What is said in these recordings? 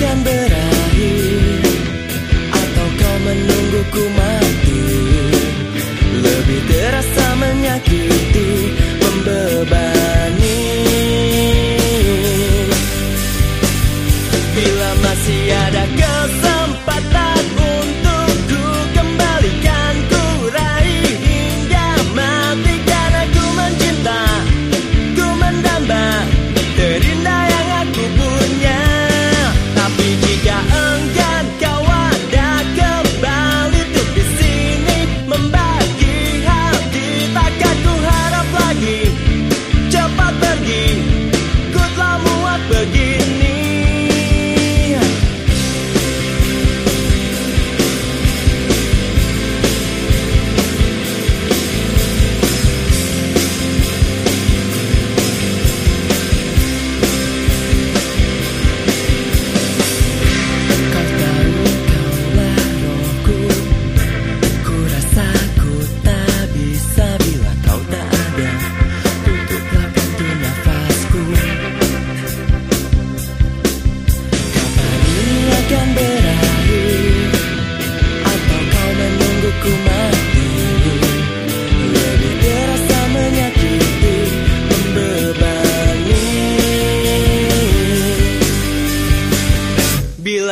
berakhir. Atau kau menungguku mati? Lebih terasa menyakiti.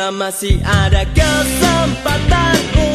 Masih ada kesempatan